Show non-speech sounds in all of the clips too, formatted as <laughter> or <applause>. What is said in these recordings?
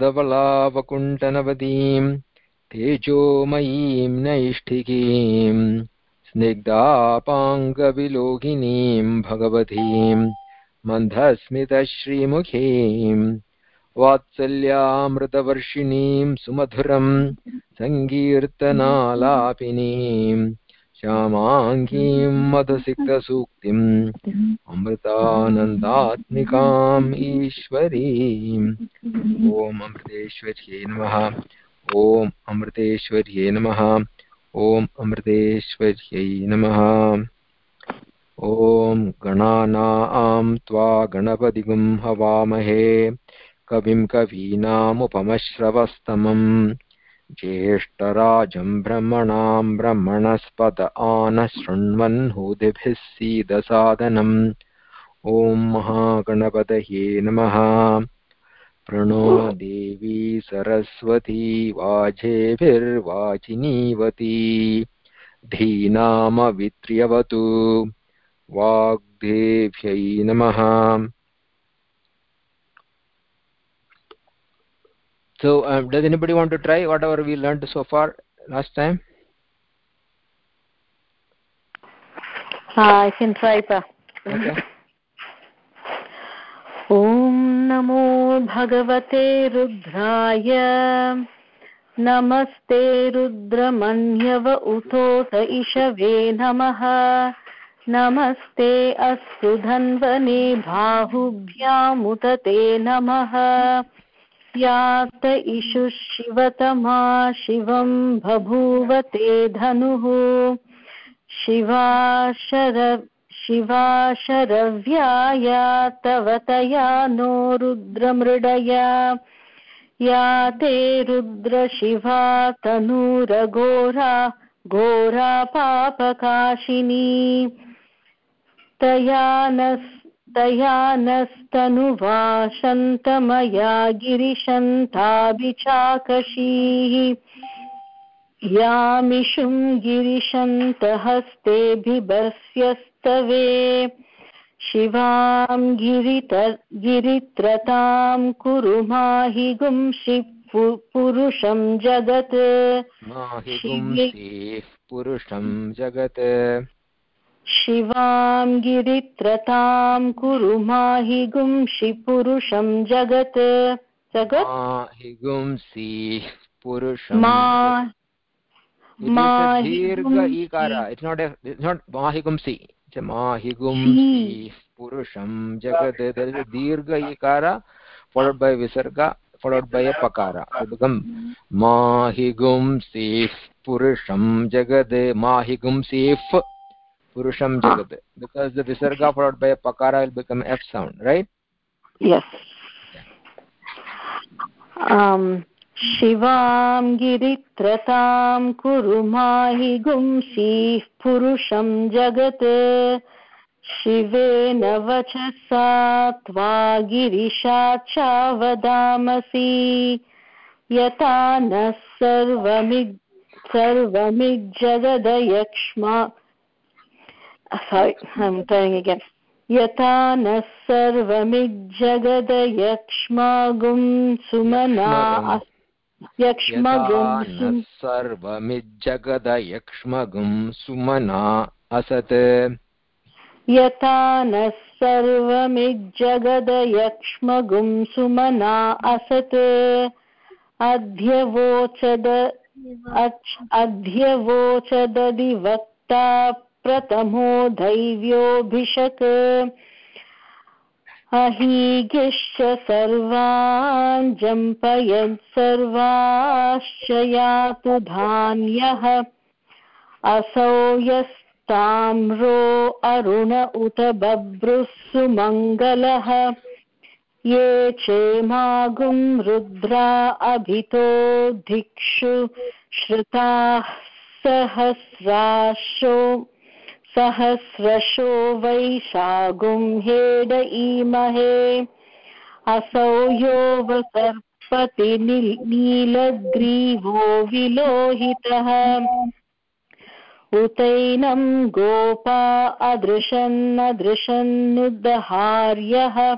धवलावकुण्ठनवतीम् तेजोमयीं नैष्ठिकीम् स्निग्धापाङ्गविलोकिनीम् भगवतीम् मन्दस्मितश्रीमुखीम् वात्सल्यामृतवर्षिणीम् सुमधुरम् सङ्कीर्तनालापिनीम् श्यामाङ्गीम् मधुसिक्तसूक्तिम् अमृतानन्दात्मिकाम् ईश्वरीम्। ॐ अमृतेश्वर्यै नमः। ॐ अमृतेश्वर्यै नमः। ॐ अमृतेश्वर्यै नमः। ॐ गणानां त्वा गणपतिगुं हवामहे। कविं कवीनामुपमश्रवस्तमम्। ज्येष्ठराजं ब्रह्मणां ब्रह्मणस्पद आनः सीदसादनम्। ॐ महागणपतये नमः। प्रणो देवी सरस्वती वाजेभिर्वाचिनीवती धीनामवित्र्यवतु वाग्देव्यै नमः so um, does anybody want to try whatever we learned so far last time uh, i can try pa okay ॐ नमो भगवते रुद्राय। नमस्ते रुद्रमन्यव उतोत इषवे नमः। नमस्ते अस्तु धन्वने बाहुभ्यामुत ते नमः। यात इषु शिवतमा शिवं बभूव ते धनुः। शिवा शर शिवा शरव्याया, तव तया नो रुद्रमृडया। या ते रुद्रशिवा तनूरघोरा, घोरा पापकाशिनी। तया नस्तया नस्तनुवा शन्तमया गिरिशन्ताभिचाकशीः। यामिषुं गिरिशन्तहस्ते बिभर्स्यस् तवे। शिवां गिरित गिरित्रतां कुरु माहि गुंसि पुरुषं जगत्। पुरुषं जगत्। शिवां गिरित्रतां कुरु माहि गुंसि पुरुषं जगत्। जगत्। माहि गुंसि दीर्घ इकार. इट्स् नाट् इट्स् नाट् माहिगुंसि माहिगुंसि पुरुषं जगत् there is a dirgha ikara followed by visarga followed by a pakara so become mahigumsi purusham jagad mahigumsi purusham jagad because the visarga followed by a pakara will become f sound right yes um शिवां गिरित्रतां कुरु माहि गुंसीः पुरुषं जगत्। शिवेन वचसा त्वा गिरिशाचा वदामसि। यथा नः सर्वमिग्, सर्वमिज्जगदयक्ष्मा। Again. यथा नः सर्वमिज्जगदयक्ष्मागुं सुमना। सर्वमिज्जगदयक्ष्मगुं सुमना असत्। यथा नः सर्वमिज्जगदयक्ष्मगुं सुमना असत्। अध्यवोचद अध्यवोचदधिवक्ता प्रथमो दैव्योऽभिषक्। अहीगिश्च सर्वान् जम्पयन् सर्वाश्च यातु धान्यः। असौ यस्ताम्रो अरुण उत बभ्रुः सुमङ्गलः ये चेमागुं रुद्रा अभितो धिक्षु, श्रुताः सहस्राशो सहस्रशो वैशागुं हेड ईमहे असौ योऽवसर्पति नीलग्रीवो विलोहितः। उतैनं गोपा अदृशन्नदृशन्नुदहार्यः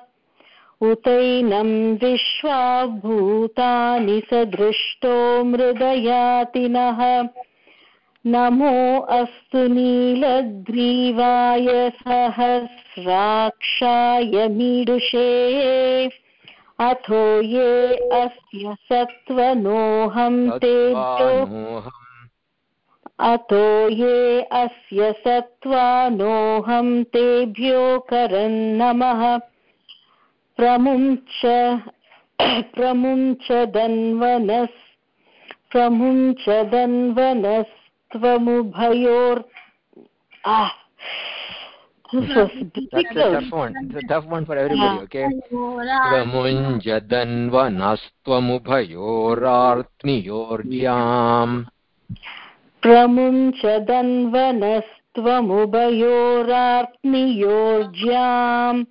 उतैनं विश्वा भूतानि सदृष्टो मृदयातिनः। नमो अस्तु नीलग्रीवाय सहस्राक्षाय मीडुषे अथो ये अस्य सत्त्वनोऽहं तेभ्यो। अतो ये अस्य सत्त्वानोऽहं तेभ्यो करन्नमः। प्रमुञ्च प्रमुञ्चदन्वनस्। प्रमुञ्चदन्वनस्त्वमुभयोर् ah this was That's a tough one. It's a tough one. for everybody, okay? प्रमुञ्जदन्वनस्त्वमुभयोरार्त्नियोर्ज्याम् प्रमुञ्चदन्वनस्त्वमुभयोरात्मियोर्ज्याम्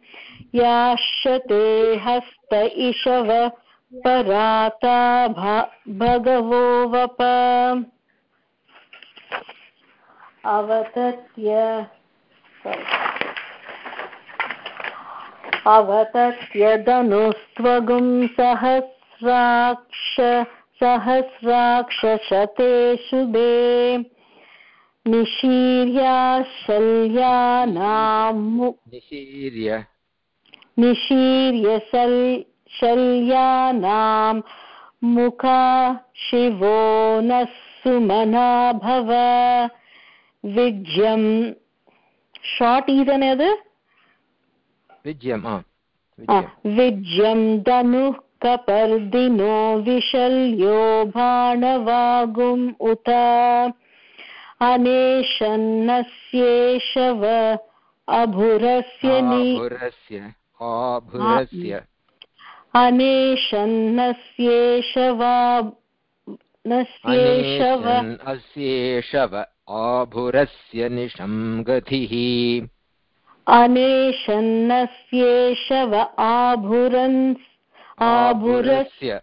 याश्यते हस्त इषव पराता भगवो वप अवतत्य अवतत्यदनुस्त्वगुं सहस्राक्ष सहस्राक्षशते शुभे निशीर्याशल्यानां निशीर्य। निशीर्य शल्यानां मुखा शिवो नः सुमना भव विज्यं शार्ट् इदनेद् विजयम् आ विज्यं धनुः कपर्दिनो विशल्यो बाणवागुम् उत अनेशन्नस्येषव अभुरस्य अनेशन्नस्येषवा आभुरस्य निशं गतिः। अनेशन्नस्येषव आभुरन् आभुरस्य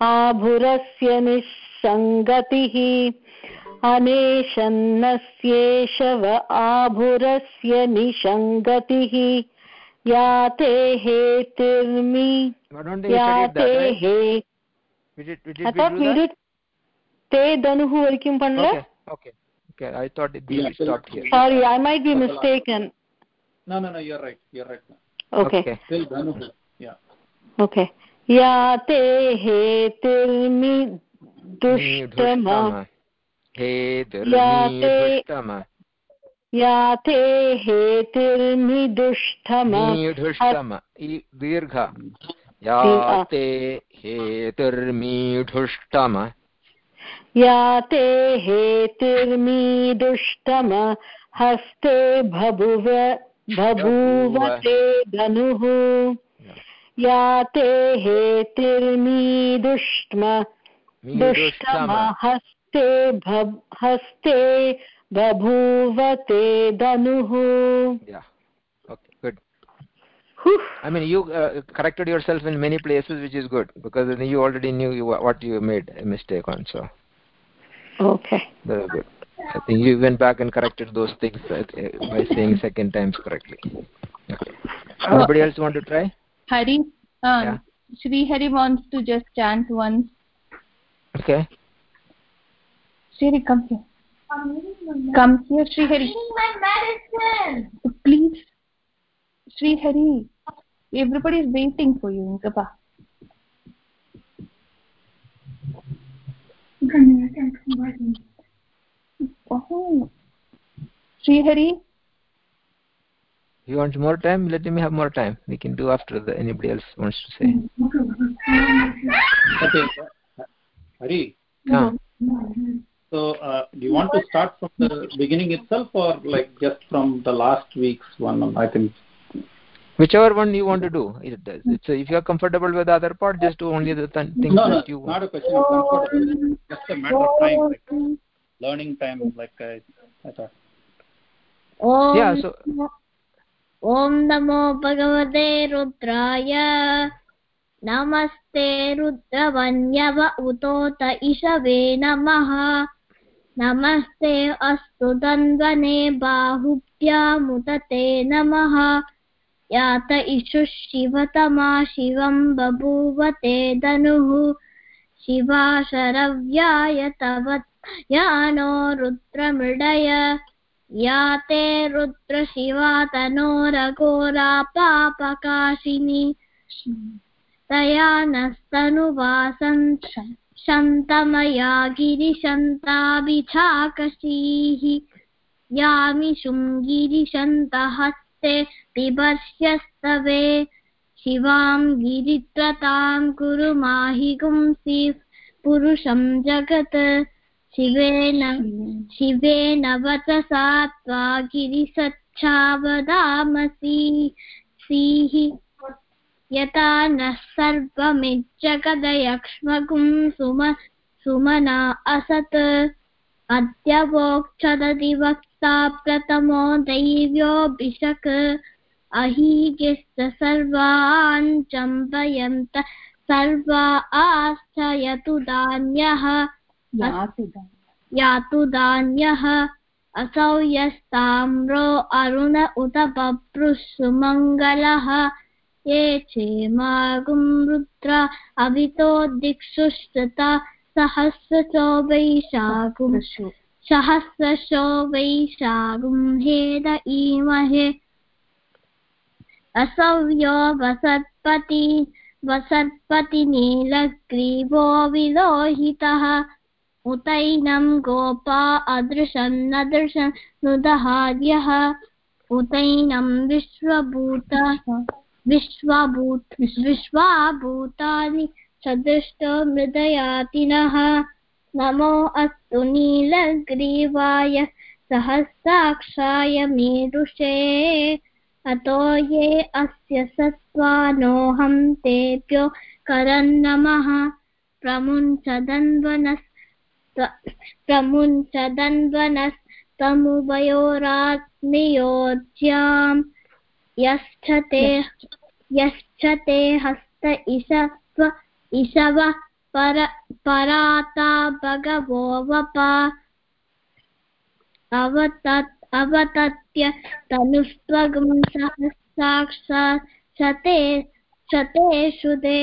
आभुरस्य निस्सङ्गतिः अनेशन्नस्येषव आभुरस्य निषङ्गतिः याते हेतिर्मि याते हे I thought we did okay okay i thought it yeah, stopped here sorry i might be mistaken no no no you're right you're right okay okay till danuhu yeah okay ya te hetirmi dushtama हे दुर्मीढुष्टम या ते हेतिर्मिदुष्टम मीढुष्टम दीर्घ या ते हेतिर्मीढुष्टम या ते हेतिर्मीदुष्टम हस्ते बभुव बभूवते धनुः या ते हेतिर्मीदुष्टम दुष्टम हस्ते हस्ते बभूवते धनुः yeah okay good i mean you uh, corrected yourself in many places which is good because you already knew you, what you made a mistake on so okay very good i think you went back and corrected those things uh, by saying second times correctly okay anybody else want to try hari um, yeah. Shri Hari wants to just chant once. Okay. Shri come here. Come here, Shri Hari. my medicine. Please. Shri Hari. Everybody is waiting for you, Inkapa. Oh. Shri Hari. You want more time? Let me have more time. We can do after the anybody else wants to say. okay. Hari. Yeah. So, uh, do you want to start from the beginning itself, or like just from the last week's one? I think. Whichever one you want to do, it does. It's a, if you are comfortable with the other part, just do only the th things no, that no, you. not a question of comfort. Just a matter of time. like learning time like I, I thought. Om Yeah, so- ॐ नमो भगवते रुद्राय नमस्ते रुद्रवन्यव उतोत इषवे नमः नमस्ते अस्तु दन्वने बाहुभ्यामुत ते नमः यात इषुः शिवतमा शिवं बभूव ते धनुः। शिवा शरव्याय तव यानो रुद्रमृडय। या ते रुद्रशिवा तनोरघोरा पापकाशिनी। तया नस्तनुवासन् शन्तमया गिरिशन्ताभिछाकशीः। यामिषुं गिरिशन्तहस्ते बिभर्ष्यस्तवे शिवां गिरित्रतां कुरु माहि गुंसि पुरुषं जगत्। शिवेन शिवेन वचसा त्वा गिरिसच्छावदामसि। सीः यथा नः सर्वमिज्जगदयक्ष्मगुं सुम, सुमना असत्। अद्य वोक्षदति वक्ता प्रथमो दैव्योऽभिषक् अहीगिश्च सर्वान् चम्पयन्त सर्वा आश्चयतु धान्यः। यातु धान्यः। असौ यस्ताम्रो अरुण उत बभ्रुः सुमङ्गलः ये क्षेमागुं रुद्र अभितो दिक्षुश्रुता सहस्रशो वैशाखुं सहस्रशो वैशाखुं हेद ईमहे असौ यो वसत्पति वसत्पतिनीलग्रीवो विलोहितः। उतैनं गोपा अदृशन्नदृशन् नुदहार्यः। उतैनं विश्वभूत विश्वभूत विश्वाभूतानि सदृष्टो मृदयातिनः नमो अस्तु नीलग्रीवाय सहस्राक्षाय मेरुषे। अतो ये अस्य सत्त्वानोऽहं तेभ्यो करन्नमः प्रमुञ्चदन्वनस् प्रमुञ्चदन्वनस्तमुभयोरात्मयोज्याम् यश्च ते यश्च हस्त इषत्व इषव पर पराता भगवो वपा अवतत् अवतत्य तनुस्त्वगं सहस्राक्षात् शते शतेषु ते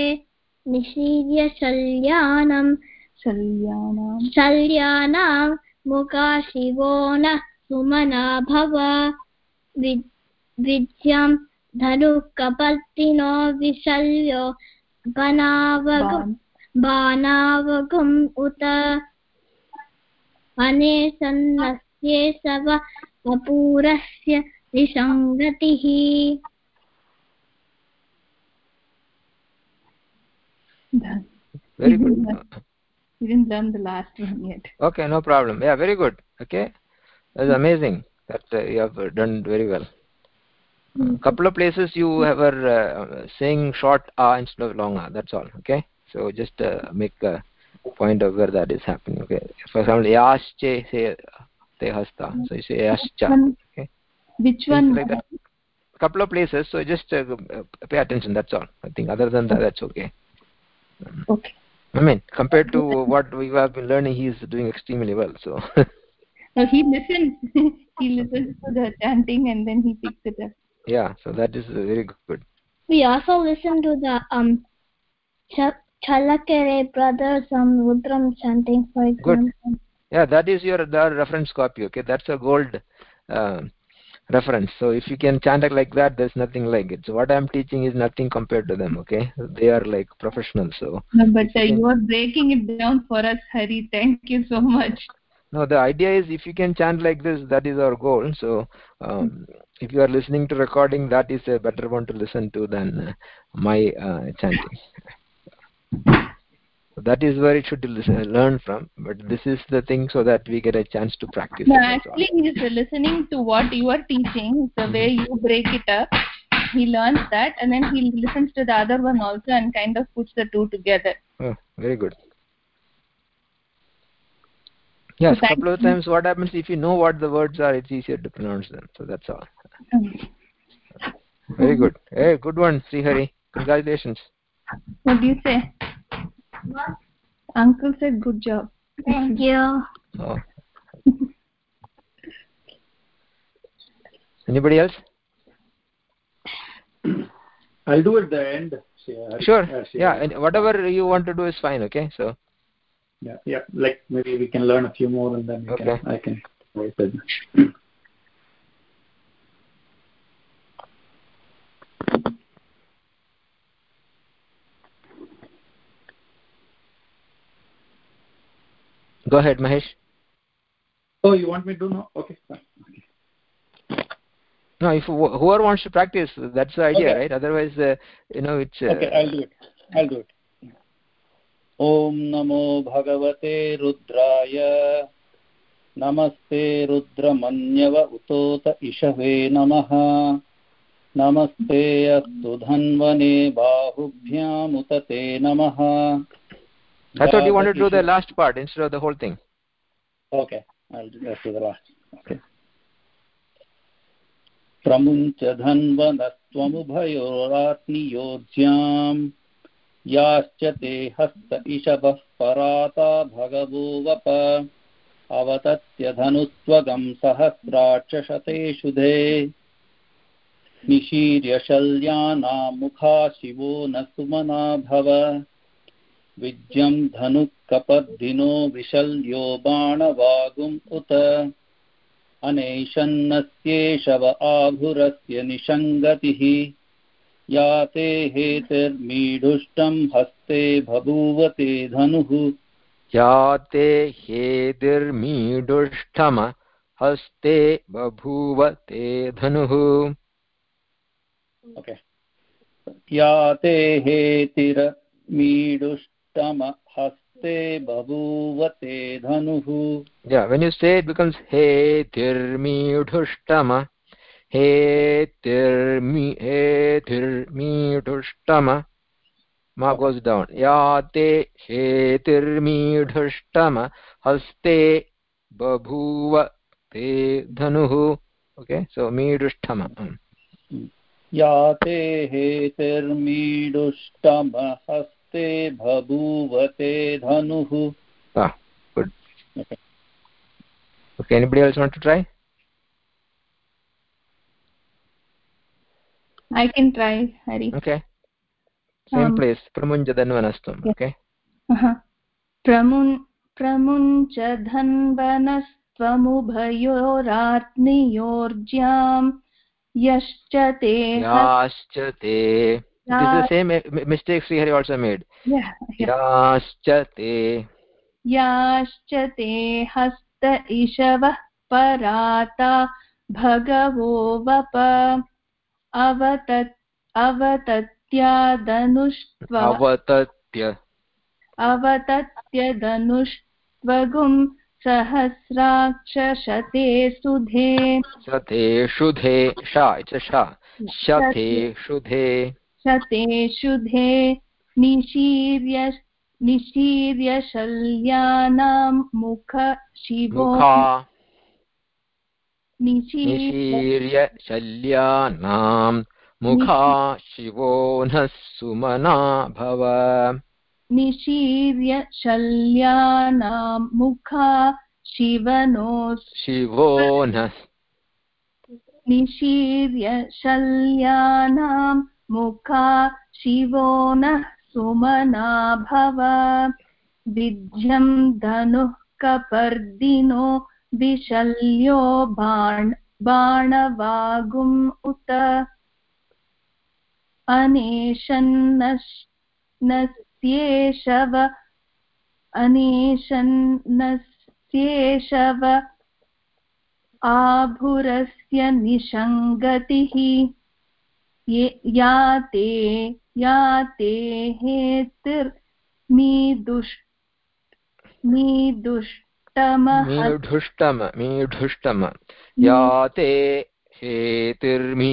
निशीर्य शल्यानं शल्यानां। शल्यानां मुखा शिवो नः सुमना भव। विद्यां धनुः कपर्तिनो विशल्यो बनावगुं बाणावगुम् उत अनेसन्नस्येषव अपूरस्य विसङ्गतिः Done. very Mhm. good We didn't learn the last one yet. okay no problem yeah very good okay that's amazing that uh, you have uh, done very well a couple of places you have are uh, saying short ah instead of long ah that's all okay? So just uh, make a point of where that is happening okay? For example yasche say te hasta. So you say yascha okay? Which Things one? like that. couple of places so just uh, uh, pay attention that's all i think. Other than that that's okay. Okay. i mean compared to what we have been learning he is doing extremely well so. <laughs> No, he listens. <laughs> he listens to the chanting and then he picks it up. Yeah so that is very good We also listen to the um Ch- Chalakere brothers um Rudram chanting for Good. example. yeah that is your the reference copy okay that's a gold uh, reference so if you can chant like that there's nothing like it so what i'm teaching is nothing compared to them okay they are like professionals so No, but uh, you are breaking it down for us, Hari. Thank you so much. No the idea is if you can chant like this that is our goal so um, if you are listening to recording that is a better one to listen to than uh, my uh, chanting so that is where it should listen, learn from but this is the thing so that we get a chance to practice No, it, that's all. actually, he is listening to what you are teaching, the way you break it up. He learns that and then he listens to the other one also and kind of puts the two together. oh, very good yes a couple of mm-hmm. times what happens if you know what the words are it's easier to pronounce them. So that's all. Mm-hmm. Very good. Hey good one srihari. Congratulations. What do you say? What? uncle said good job. Thank you. Oh. anybody else? I'll do at the end sure. Yeah and whatever you want to do is fine okay? So yeah. Yeah. Like maybe we can learn a few more and then okay. can, i can it. Go ahead mahesh. Oh you want me to know okay fine. Okay. no if whoever wants to practice that's the idea okay. right? Otherwise uh, you know it's uh, okay i'll do it. I'll do it ॐ नमो भगवते रुद्राय नमस्ते रुद्रमन्यव उतोत इषवे नमः नमस्ते अस्तु धन्वने बाहुभ्यामुत ते नमः I thought you wanted to do the last part instead of the whole thing. Okay, I'll do the last. Okay. प्रमुञ्च धन्वनस्त्वमुभयोरात्नियोज्याम् याश्च ते हस्त इषवः पराता भगवो वप। अवतत्य धनुस्त्वगं सहस्राक्षशतेषुधे निशीर्य शल्यानामुखा शिवो न सुमना भव। विज्यं धनुःकपर्दिनो विशल्यो बाणवागुम् उत। अनैषन्नस्येषव आभुरस्य निषङ्गतिः या ते हेतिर्मीढुष्टं हस्ते बभूव ते धनुः। या ते हेतिर्मीढुष्टम हस्ते बभूव ते धनुः। ओके। या ते हेतिर्मीढुष्टम हस्ते बभूव ते धनुः। Yeah when you say it becomes hetirmidhushtama हेतिर्मीढुष्टम मा गोस् डौन् या ते हेतिर्मीढुष्टम हस्ते बभूव ते धनुः ओके सो मीडुष्टम या ते हेतिर्मीडुष्टम हस्ते बभूव ते धनुः ah, good. Okay. okay anybody else i can try hari okay same Um, place pramunjadanvanastum yeah. okay अह। प्रमुन् प्रमुञ्च धन्वनस्त्वमुभयोरात्नियोर्ज्याम् यश्च ते याश्च ते this is the same uh, mistake Srihari also made Yeah, yeah. याश्च ते याश्च ते हस्त इषवः पराता भगवो वप अवतत् अवतत्यादनुष्ट्व अवतत्य अवतत्यदनुष्ट्वगुं सहस्राक्षशते सुधे। शते शुधे शा a शते शुधे शते शुधे निशीर्य निशीर्य शल्यानां मुख शिवो। मुखा निशीर्य मुखा शिवो नः सुमना भव। निशीर्य शल्यानां मुखा शिवनो शिवो नः निशीर्य शल्यानां मुखा शिवो नः सुमना भव। विद्यं धनुः कपर्दिनो विशल्यो बाण बाणवागुम् उत अनेशन्नस्येषव अनेशन्नस्येषव आभुरस्य निषङ्गतिः ये- ते या ते हेतिर्मीदुष् मीदुष्टमः मीढुष्टम मीढुष्टम याते हेतिर्मीढुष्टम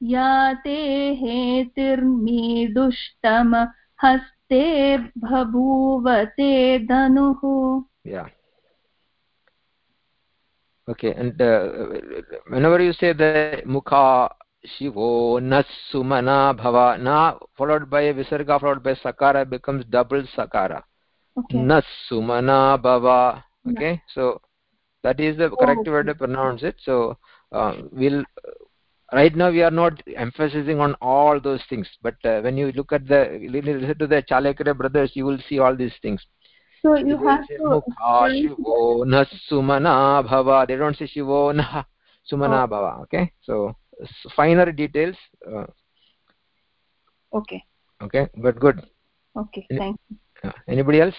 याते हेतिर्मीढुष्टम हस्ते भभूवते धनुः। ओके एण्ड् वेनवर् यु से द मुखा शिवो न सुमना भव न फालोड् बै विसर्ग फालोड् बै सकार बिकम्स् डबल् सकारा okay. nasumana bhava. Okay so that is the correct oh, okay. word to pronounce it. So uh, we'll right now we are not emphasizing on all those things but uh, when you look at the listen to the chalakya brothers you will see all these things. So you have to shivo na sumana bhava. They don't say shivo na sumana oh. bhava. Okay so finer details uh, okay. okay but good. Okay thank you. uh, anybody else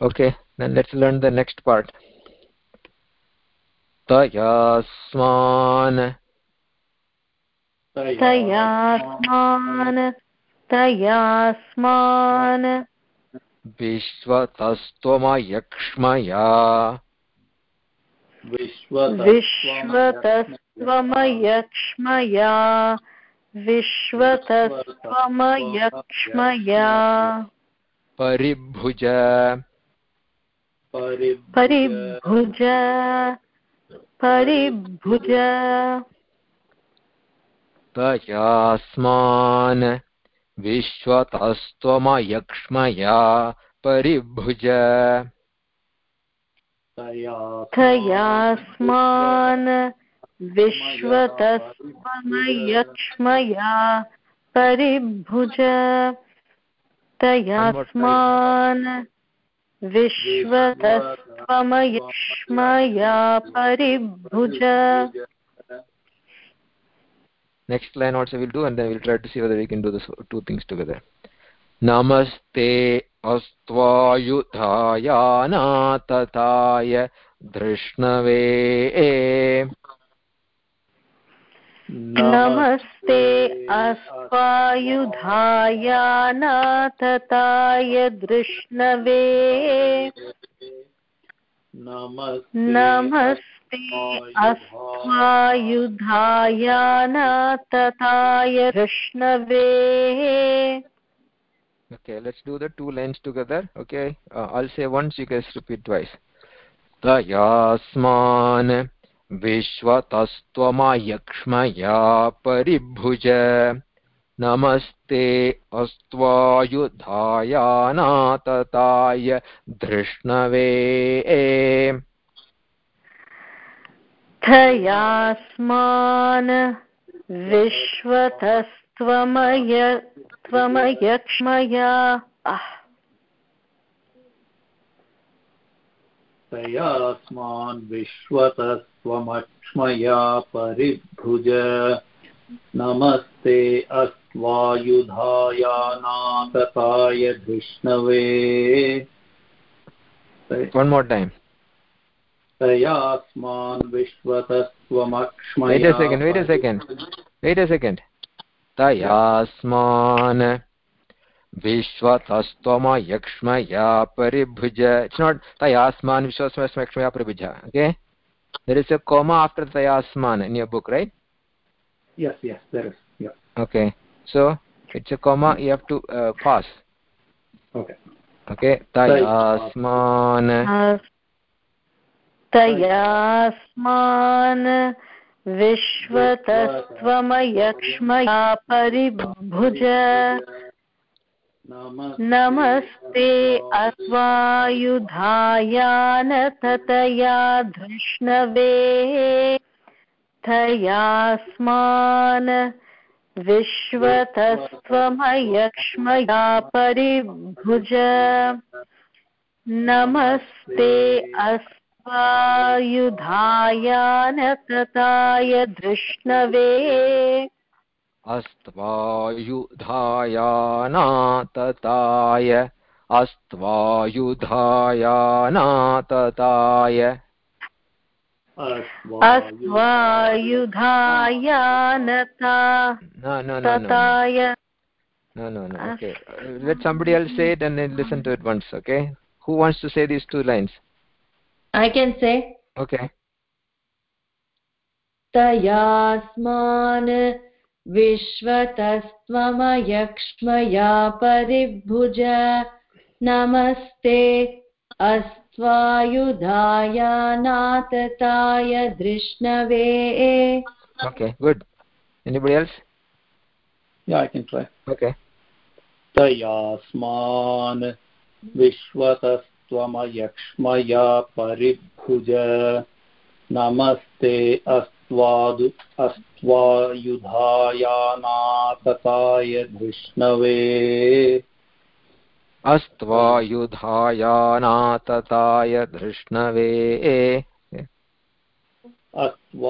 okay then let's learn the next part तयास्मान् तयास्मान् तयास्मान् विश्वतस्त्वमयक्ष्मया विश्वतस्त्वमयक्ष्मया विश्वतस्त्वमयक्ष्मया। परिभुज। परिभुज। परिभुज। तयास्मान् विश्वतस्त्वमयक्ष्मया परिभुज। तयास्मान् विश्वतस्त्वमयक्ष्मया परिभुज तयास्मान् विश्वतस्त्वमयक्ष्मया परिभुज next line also we'll do and then we'll try to see whether we can do this two things together namaste अस्त्वायुधायानातताय धृष्णवे नमस्ते अस्वायुधायानातताय धृष्णवे नमस्ते अस्वायुधायानातताय धृष्णवे okay let's do the two lines together okay uh, i'll say once you guys repeat twice tayasman विश्वतस्त्वमयक्ष्मया परिभुज नमस्ते अस्त्वायुधायानातताय धृष्णवे। थयास्मान् विश्वतस्त्वमय त्वमयक्ष्मया तयास्मान् विश्वतस्त्वमक्ष्मया परिभुज नमस्ते अस्त्वायुधायानातताय धृष्णवे One more time. तयास्मान् विश्वतस्त्वमक्ष्मया Wait a second, wait a second. Wait a second. तयास्मान् विश्वतस्त्वम यक्ष्मया परिभुज इट्स् नाट् तयास्मान् विश्वस्मस्म यक्ष्मया परिभुज okay there is okay so it's a come you okay तयास्मान्। तयास्मान् विश्वतस्त्वमयक्ष्मया नमस्ते अस्वायुधायानततया धृष्णवे थयास्मान् विश्वतस्त्वमयक्ष्मया परिभुज नमस्ते अस्वायुधायानतताय धृष्णवे अस्त्वायुधायानातताय अस्त्वायुधायानातताय अस्त्वायुधायानता no no no no no no no okay let somebody else say it and then listen to it once okay who wants to say these two lines i can say okay तयास्मान् विश्वतस्त्वमयक्ष्मया परिभुज नमस्ते। अस्त्वायुधाय नातताय धृष्णवे। Okay good. Anybody else? Yeah i can try. Okay. तयास्मान् विश्वतस्त्वमयक्ष्मया परिभुज नमस्ते अस्त्वादु अस्त्वायुधायानातताय धृष्णवे अस्त्वायुधायानातताय धृष्णवे अस्त्वायुधायानातताय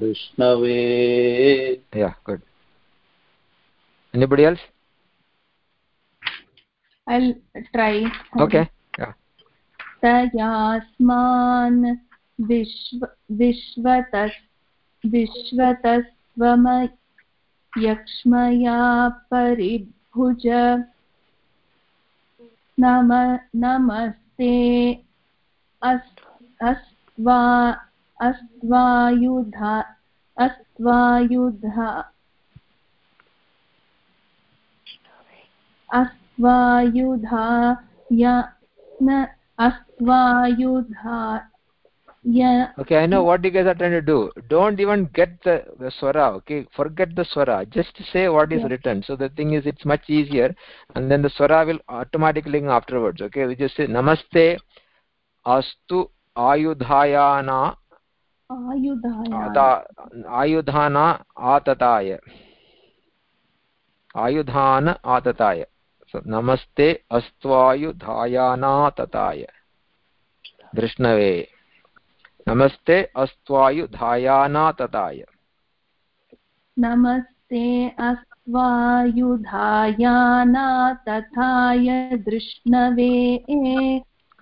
धृष्णवे yeah good. Anybody else? I'll try. Okay yeah. तयास्मान् विश्व परिभुज नम नमस्ते। अस् अस्त्वा अस्त्वायुधा अस्त्वायुधा। अस्त्वायुधा य न अस्त्वायुधा। Yeah okay i know what you guys are trying to do don't even get the, the swara okay forget the swara just say what is yeah. written so the thing is it's much easier and then the swara will automatically afterwards okay we just say namaste astu ayudhayana ayudhaya ayudhana atataya आयुधाना आतताय आयुधान आतताय नमस्ते अस्त्वायुधायानातताय धृष्णवे नमस्ते अस्त्वायुधायानातताय नमस्ते अस्त्वायुधायानातथाय धृष्णवे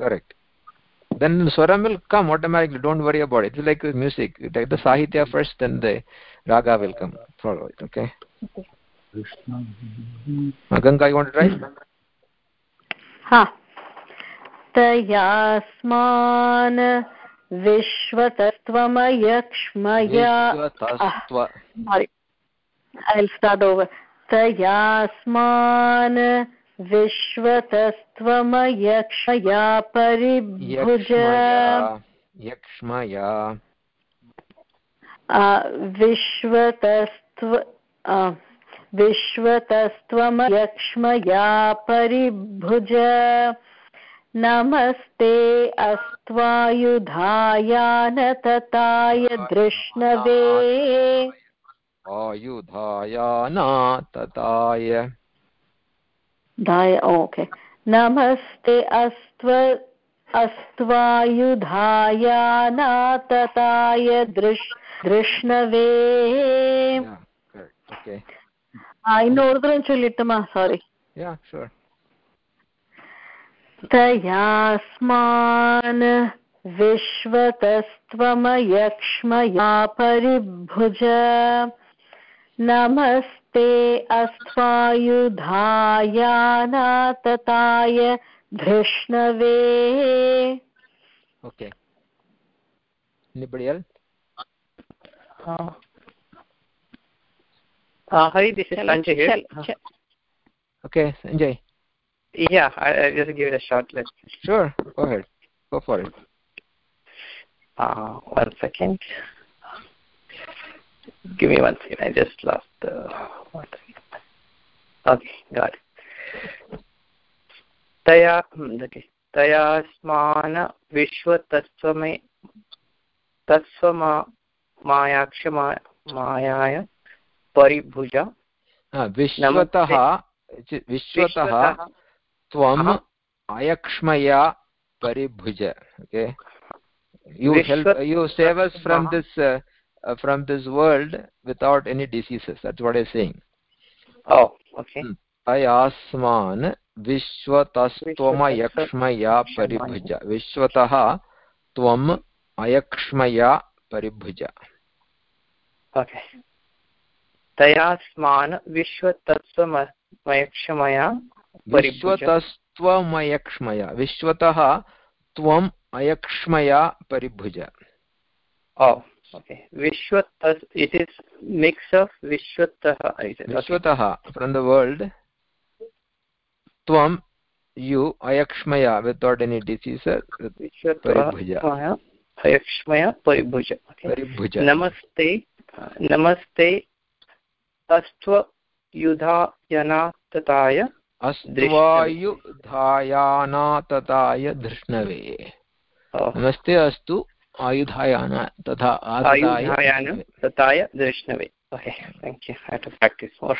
correct then the swaram will come automatically don't worry about it it's like music take the sahitya first then the raga will come follow it okay okay ganga you want to try ha तयास्मान् विश्वतत्त्वमयक्ष्मया। I'll start over. तयास्मान् विश्वतस्त्वमयक्षया परिभुज। यक्ष्मया विश्वतस्त्व विश्वतस्त्वमयक्ष्मया परिभुज। नमस्ते अस्त्वायुधायानतताय धृष्णवे आयुधायानातताय धाय ओके नमस्ते अस्त्व अस्त्वायुधायानातताय दृश् धृष्णवे இன்னொரு சொல்லிட்டுமா சாரி तयास्मान् विश्वतस्त्वमयक्ष्मया परिभुज नमस्ते अस्त्वायुधायानाततताय धृष्णवे। ओके। निबड़ियल? हाँ। Hari Disha okay Sanjay. Yeah I, I just give it a shot let's sure go ahead go for it uh one second give me one second i just lost the one second okay got it taya okay तया स्मान विश्वतत्त्वमे तत्त्वमा मायाक्ष मायाय परिभुज विश्वतः विश्वतः त्वम् अयक्ष्मया परिभुज okay you help you save us from this from this world without any diseases that's what I saying अयास्मान् विश्वतस्त्वमयक्ष्मया परिभुज विश्वतः त्वम् अयक्ष्मया परिभुज तयास्मान् विश्वतत्त्वमयक्षमया विश्वतस्त्वमयक्ष्मया विश्वतः त्वम् अयक्ष्मया परिभुज oh the world. Tvam, you, Ayakshmaya, without any disease, Paribhuja. Ayakshmaya, Paribhuja. Okay. Paribhuja. Namaste, युधायनातताय अस्त्वायुधायानातताय धृष्णवे नमस्ते अस्तु आयुधायान तथा आयुधायान तथाय धृष्णवे okay thank you i have to practice more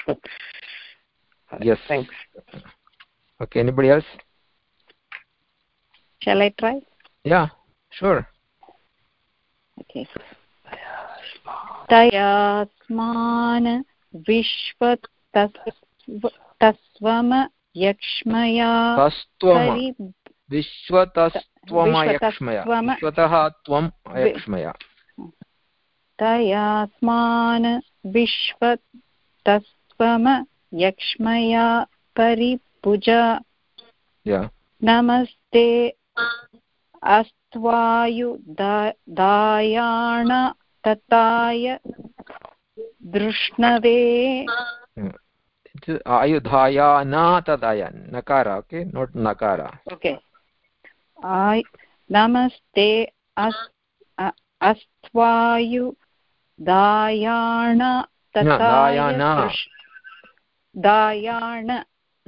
yes thanks okay anybody else shall i try yeah sure okay तयात्मान विश्वतस्त्वम यक्ष्मया। विश्वतस्त्वमयक्ष्मया विश्वतः त्वम् अयक्ष्मया तयात्मान् विश्वतस्त्वम यक्ष्मया परिभुज नमस्ते अस्त्वायुदायाण तताय दृष्णवे। आयुधाया न तदाय नकार okay note नकार ओके नमस्ते अस्त्वायुदायाण दायाण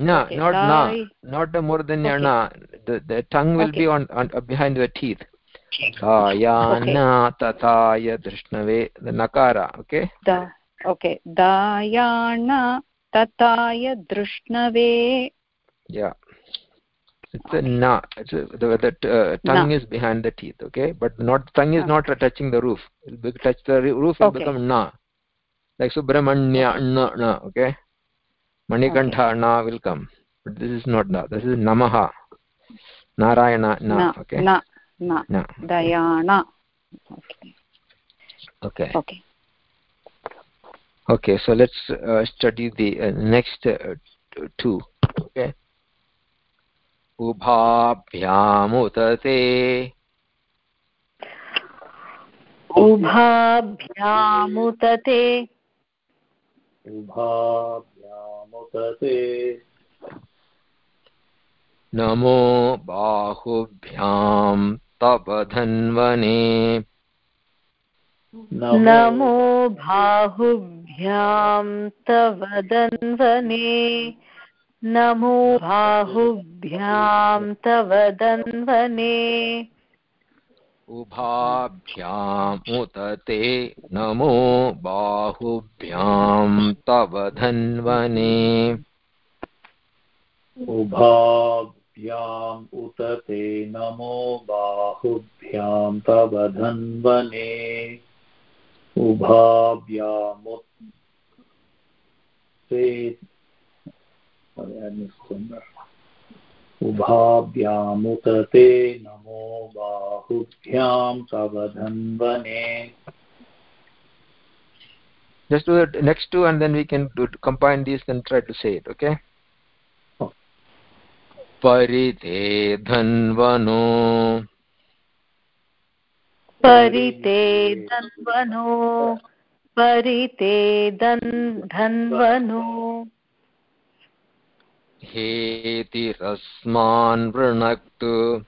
no okay, not na not the more than okay. na the, the tongue will okay. be on, on uh, behind the teeth dayana okay. tataya drishnave the nakara okay da okay dayana tataya drishnave yeah it's a na it's a, the, the uh, tongue na. is behind the teeth okay but not tongue is not touching the roof it will touch the roof will become na like subramanya na na okay manikantha okay. na will come but this is not na this is namaha narayana na, na okay na na, na. dayana okay okay okay okay so let's uh, study the uh, next uh, two okay उभाभ्यामुतते उभाभ्यामुतते उभाभ्यामुतते नमो बाहुभ्यां तव धन्वने नमो बाहुभ्यां तव धन्वने नमो बाहुभ्यां तव धन्वने उभाभ्यामुत ते नमो बाहुभ्यां तव धन्वने उभाभ्याम् उत ते नमो बाहुभ्यां तव धन्वने उभाभ्यामुत ते नमो बाहुभ्यां तव धन्वने just do the next two and then we can do, combine these and try to say it okay परिते धन्वनो परिते धन्वनो परिते धन्वनो। हेतिरस्मान् वृणक्तु।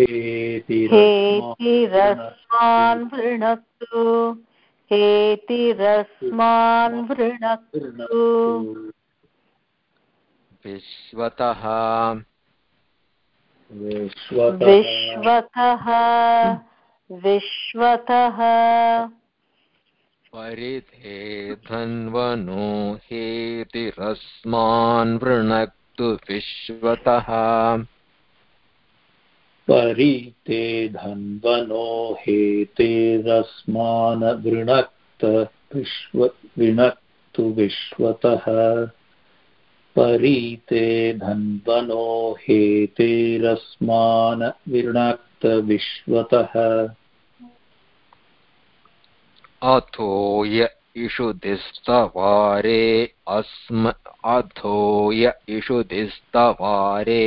हेतिरस्मान् वृणक्तु। हेतिरस्मान् वृणक्तु। विश्वतः विश्वतः विश्वतः परिधे धन्वनो हेतिरस्मान् वृणक्तु विश्वतः। परिते धन्वनो हेतेरस्मान् वृणक्त विश्व वृणक्तु विश्वतः। परीते धन्वनो हेतेरस्मान् विश्वतः। अथो य इषुधिस्तवारे अस्म अथो य इषुधिस्तवारे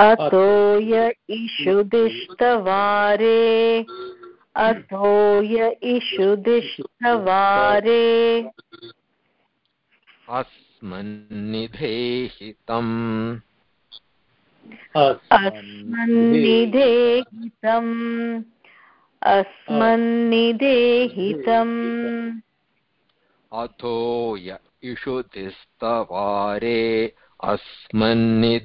अतो य इषुदिष्टवारे अतो य इषुदिष्टवारे अस्मन्निधेहितम् अस्मन्निधेहितम् अस्मन्निधेहितम् अथो य इषुतिस्तवारे अस्मन्निधेहितम्।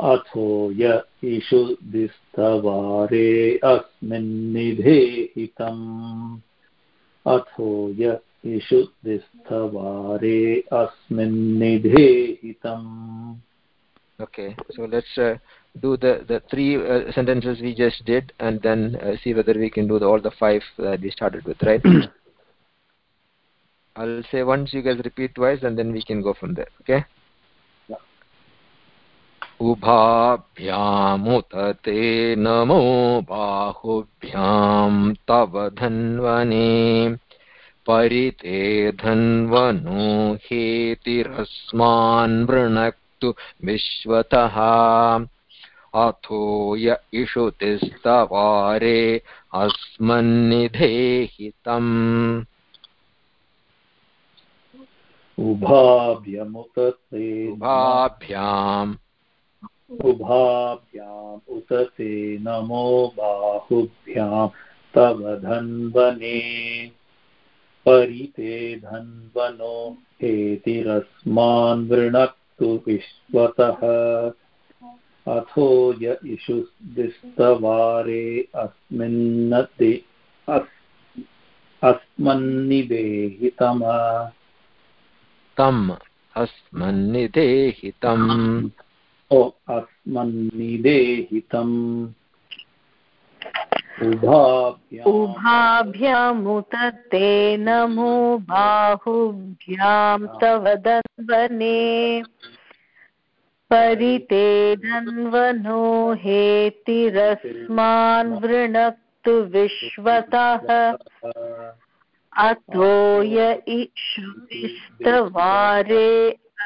अथो य इषु दिस्तवारे अस्मिन्निधेहितम्। अथो य इषु दिस्थवारे अस्मिन्निधेहितम् okay so let's uh, do the the three uh, sentences we just did and then uh, see whether we can do the, all the five that we started with right <clears throat> i'll say once you guys repeat twice and then we can go from there okay उभाभ्यामुत ते नमो बाहुभ्यां तव धन्वने। परिते धन्वनो हेतिरस्मान् वृणक्तु विश्वतः। अथो य इषुतिस्तवारे अस्मन्निधेहितम् उभाभ्यमुत ते उभाभ्याम् उभाभ्याम् उत ते नमो बाहुभ्यां तव धन्वने। परिते धन्वनो हेतिरस्मान् वृणक्तु विश्वतः। अथो य इषुदिस्तवारे अस्मिन्नति अस्मन्निदेहितम। तम् अस्मन्निदेहितम्। अस्मन्निदेहितम् उभाभ्यामुत ते नमो बाहुभ्यां तव दन्वने परिते धन्वनो हेतिरस्मान् वृणक्तु विश्वतः। अथो य इषुविस्तवारे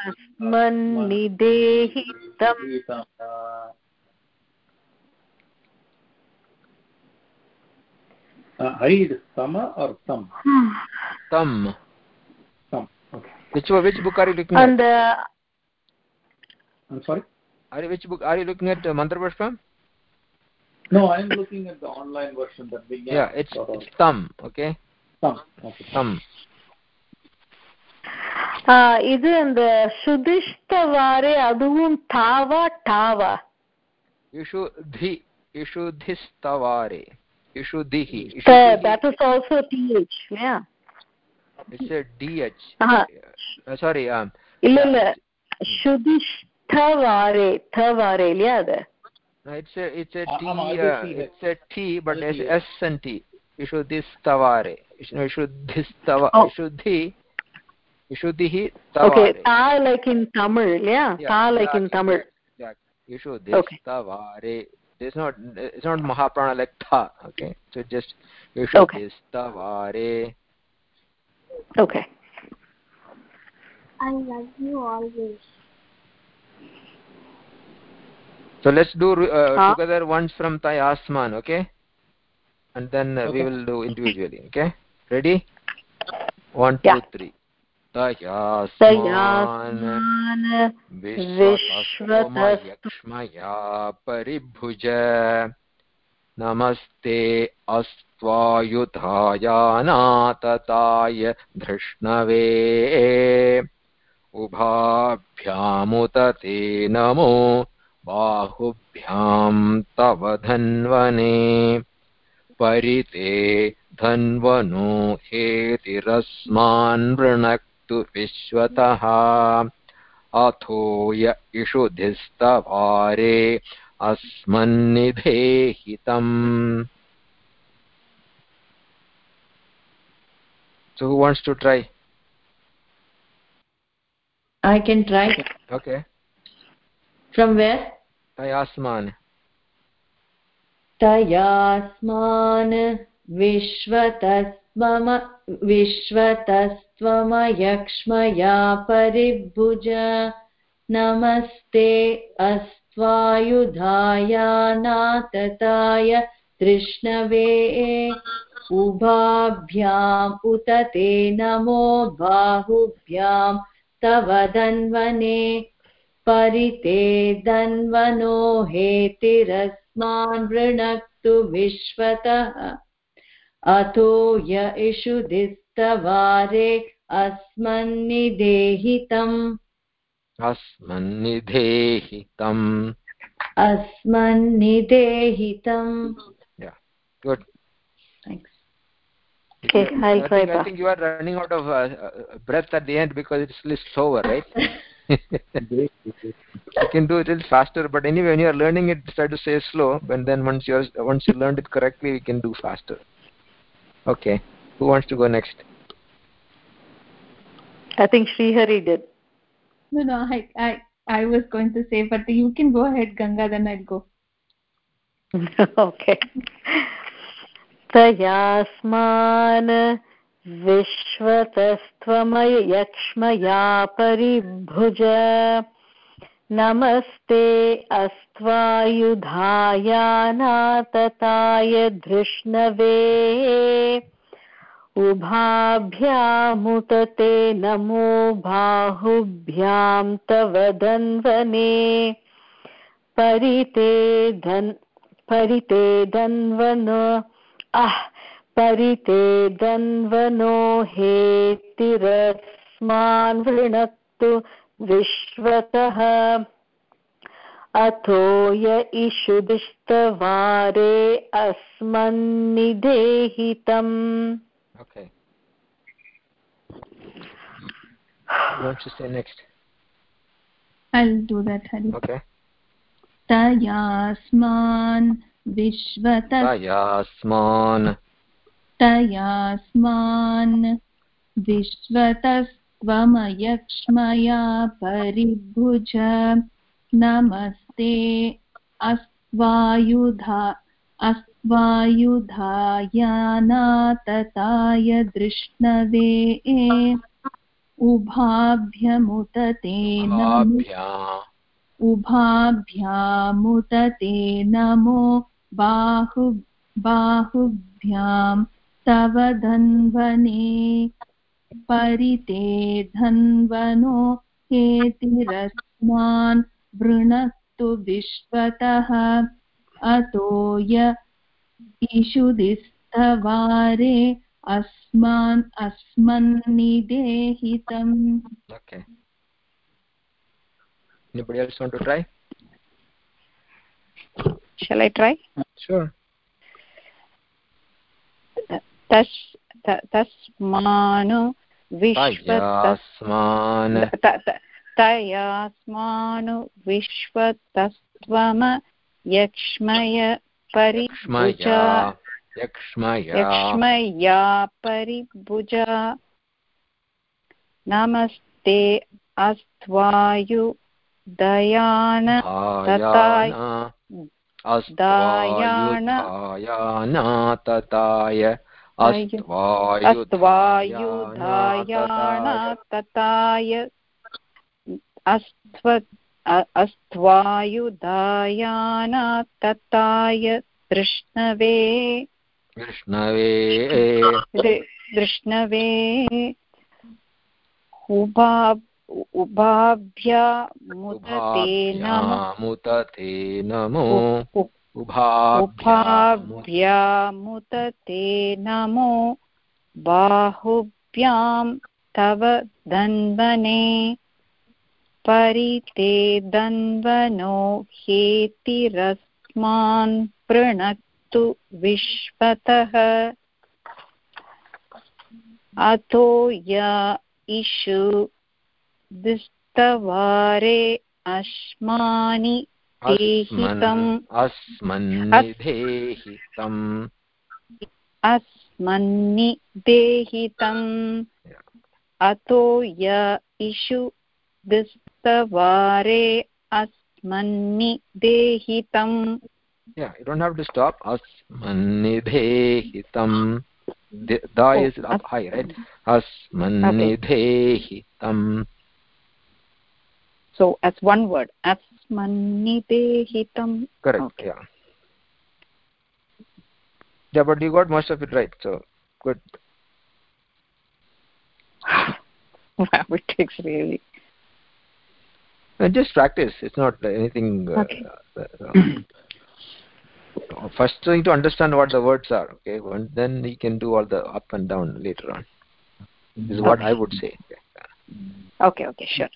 अस्मन्निदेहितम् Uh, read sama or tam? Tam. Tam. Okay. Which which book are you looking and at? the I'm sorry. Are you, which book are you looking at? Uh, Mantra Pushpam? No, I'm looking at the online version that began. Yeah, it's sort of- it's tam. Okay, tam. Okay. tam. ஆஹ் இது இந்த சுதிஷ்டவாரே அதுவும் தாவா டாவா Ishudhi Ishudhistavare Ishudhihi. that Ishudhihi. is also th yeah It's a DH. Aha. Uh, sorry. Um. இல்ல இல்ல சுதிஷ்டவாரே தவாரே இல்லையா அது No, it's a it's a Ah, T. ah, I Uh, see that. it's a T, but I it's see S and T. Ishudhistavare. Ish- no, Vishuddhihi. Okay, ta like in Tamil, yeah. yeah ta like exactly, in Tamil. Exactly. Vishuddhi okay. It's not it's not Mahaprana like ta. Okay. So just Vishuddhi okay. Okay. I love you always. So let's do uh, huh? together once from Thai Asman, okay? And then uh, okay. we will do individually, okay? Ready? One, yeah. two, three. तयास्मान परिभुज नमस्ते अस्त्वायुधायानातताय धृष्णवे। उभाभ्यामुत ते नमो बाहुभ्यां तव धन्वने। परिते धन्वनो हेतिरस्मान् वृणक्तु विश्वतः अथो य इषुधिस्तवारे अस्मन्निधेहितम् So who wants to try? I can try. Okay. From where? Tayasman. Tayasman तयास्मान् विश्वतस्त्वम विश्वतस्त्वमयक्ष्मया परिभुज। नमस्ते अस्त्वायुधायानातताय तृष्णवे उभाभ्याम् उत ते नमो बाहुभ्यां तव धन्वने परिते धन्वनो हेतिरस्मान् वृणक्तु विश्वतः। अथो य इषुधिस्तवारे अस्मन्निदेहितम् अस्मन्निधेहितम् अस्मन्निदेहितम् good thanks Okay, I'll I try think, I think you are running out of uh, uh, breath at the end because it's a little slower right you <laughs> can do it a little faster but anyway when you are learning it try to say slow and then once you are once you learned it correctly we can do faster okay who wants to go next I think Srihari did. No, no, I, I, I was going to say, but you can go ahead, Ganga, then I'll go. <laughs> okay. तयास्मान् विश्वतस्त्वमय यक्ष्मया परिभुज नमस्ते अस्त्वायुधायानातताय धृष्णवे उभाभ्यामुतते नमो बाहुभ्यां तव धन्वने। परिते धन्, परिते धन्वन, आह, परिते धन्वनो हेतिरस्मान् वृणक्तु विश्वतः। अथो य इषुदिस्तवारे अस्मन्निदेहितम्। Okay. <sighs> Who wants to say next? I'll do that, Hari. okay. तयास्मान् विश्वत तयास्मान् तयास्मान् विश्वतस्त्वमयक्ष्मया परिभुज नमस्ते अस्त्वायुधा अस्त्वायुधायानातताय दृष्णवे उभाभ्यमुत ते नमो बाहु बाहुभ्यां तव धन्वने परिते धन्वनो हेतिरस्मान् वृणक्तु विश्वतः अतो य ईषुदिस्तवारे अस्मान् अस्मन्निदेहितम्। Okay. Anybody else want to try? Shall i try? Sure. तस् त- तस्मानु विश्वतस् तयास्मान् त- त- तयास्मानु विश्वतस्त्वम यक्ष्मय परिभुजा। यक्ष्मया। नमस्ते अस्त्वायु दयान तताय। दायान अस्त्वायुधायाण तताय। अस्त्व अ- अस्त्वायुधायान तताय तृष्णवे। विष्णवे दृ- दृष्णवे उभा उभाभ्यामुदते नमो। उभाभ्यामुतते नमो। बाहुभ्यां तव धन्वने। परिते धन्वनो हेतिरस्मान् पृणक्तु विश्वतः। अतो य इषु दिस्तवारे अश्मानि देहितम्। अस्मन्निधेहितम् अस्मन्निदेहितम् अतो य इषु दिस्तवारे अस्मन्निदेहितम् yeah you don't have to stop asmannidhehitam The- da Oh, is up high right asmannidhehitam so as one word asmanite hitam correct okay. yeah yeah but you got most of it right so good wow it takes really just practice. It's not anything uh, okay. uh, uh, <clears throat> first trying to understand what the words are okay? And then you can do all the up and down later on. This is what i would say. Okay okay sure.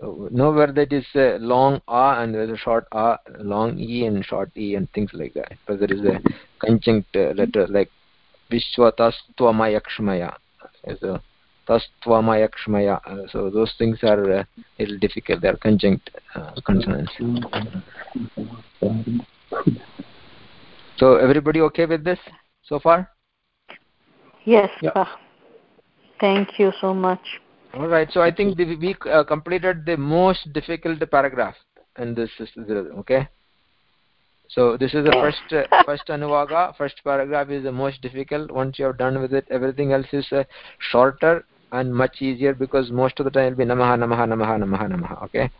Know where that is a long a and there's a short a long e and short e and things like that. But there is a conjunct uh, letter like vishwatastvamayakshamaya as a tastvamayakshamaya uh, so those things are uh, a little difficult. They are conjunct uh, consonants. So everybody okay with this so far? Yes Yeah. thank you so much. All right. So i think the, we uh, completed the most difficult paragraph in this is okay? So this is the first uh, <laughs> first anuvaga. First paragraph is the most difficult. Once you have done with it everything else is uh, shorter and much easier because most of the time it will be namaha namaha namaha namaha namaha okay?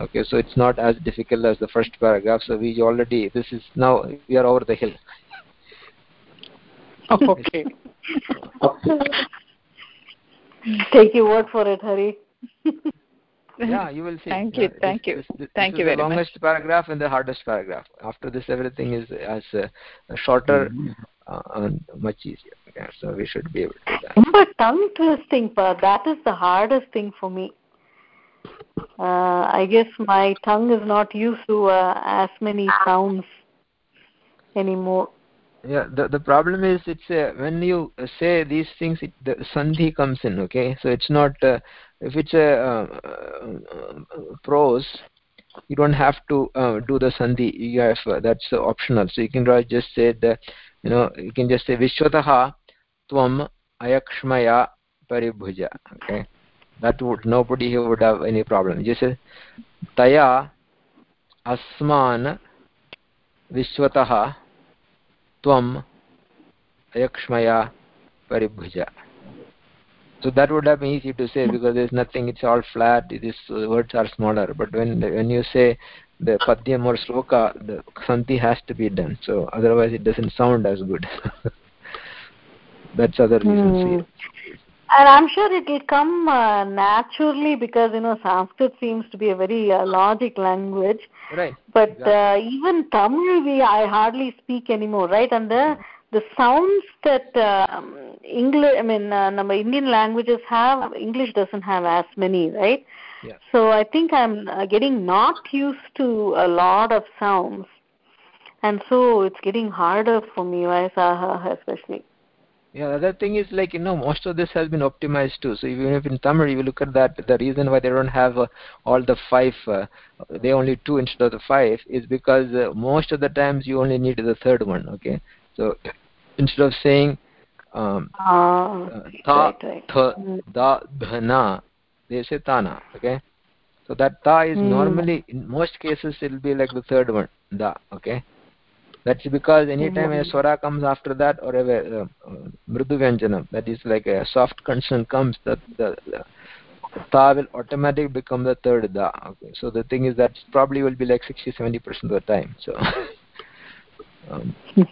Okay so it's not as difficult as the first paragraph so we already this is now we are over the hill. <laughs> Okay. <laughs> Take your word for it hari. <laughs> Yeah you will see. Thank Yeah, you this- thank you. this, this, thank this you is very the much. longest paragraph and the hardest paragraph. After this everything is as uh, shorter uh, much easier yeah, so we should be able to do that. Remember tongue twisting part, that is the hardest thing for me. Uh, I guess my tongue is not used to uh, as many sounds anymore. yeah the the problem is it's uh, when you uh, say these things it, the sandhi comes in okay? So it's not uh, if it's a uh, uh, prose you don't have to uh, do the sandhi. You have uh, that's uh, optional. So you can just say the you know you can just say vishwataha tvam ayakshmaya paribhuja okay that would nobody here would have any problem just say taya asman paribhuja so that would have been easy to say because there's nothing it's all flat these uh, words are smaller but when when you say the padyam or sloka the santi has to be done so otherwise it doesn't sound as good <laughs> that's other reason. Hmm. And I'm sure it will come uh, naturally because you know Sanskrit seems to be a very uh, logic language. right But Exactly. uh, even Tamil, we I hardly speak anymore, right? And the the sounds that um, English, I mean, uh, number Indian languages have, English doesn't have as many, right? Yeah. So I think I'm uh, getting not used to a lot of sounds, and so it's getting harder for me, Vaisaha especially. Yeah, the other thing is like you know most of this has been optimized too. So even if in Tamil you look at that, the reason why they don't have uh, all the five, uh, they only two instead of the five, is because uh, most of the times you only need the third one. Okay, so instead of saying um, Ah, uh, ta, right, right. th, Mm. da, dhana, they say tana. Okay, so that ta is Hmm. normally in most cases it will be like the third one, da. Okay. That's because anytime a Mhm. swara comes after that or a uh, uh, mridu vyanjanam, that is like a soft consonant comes, that the, the ta will automatically become the third da. Okay. So the thing is that probably will be like 60-70% of the time. So <laughs> um, <laughs>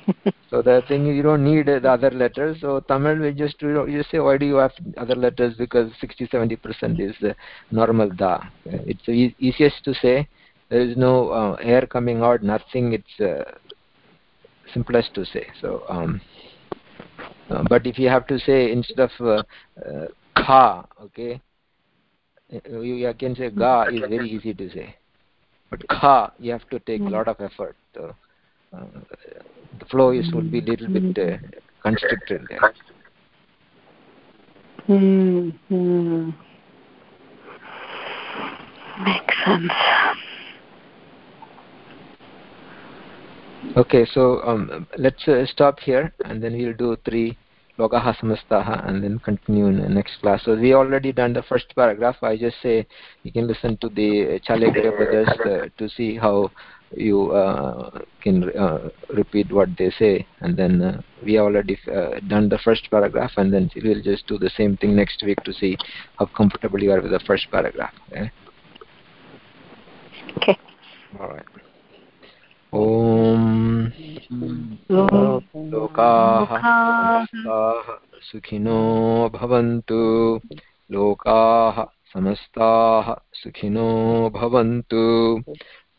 so the thing is you don't need uh, the other letters. So Tamil we just you, know, you say why do you have other letters because 60-70% is the normal da. It's the e- easiest to say. There is no uh, air coming out, nothing. It's uh, simplest to say so um uh, but if you have to say instead of uh, uh, kha okay uh, you, you can say ga is very easy to say but kha you have to take a lot of effort so uh, the flow is will be little bit uh, constricted there Hmm. Hmm. Makes sense. okay so um, let's uh, stop here and then we'll do three lokaha samastaha and then continue in the next class so we already done the first paragraph i just say you can listen to the chalekere brothers uh, to see how you uh, can uh, repeat what they say and then uh, we already uh, done the first paragraph and then we'll just do the same thing next week to see how comfortable you are with the first paragraph okay okay all right ॐ लोकाः समस्ताः सुखिनो भवन्तु लोकाः समस्ताः सुखिनो भवन्तु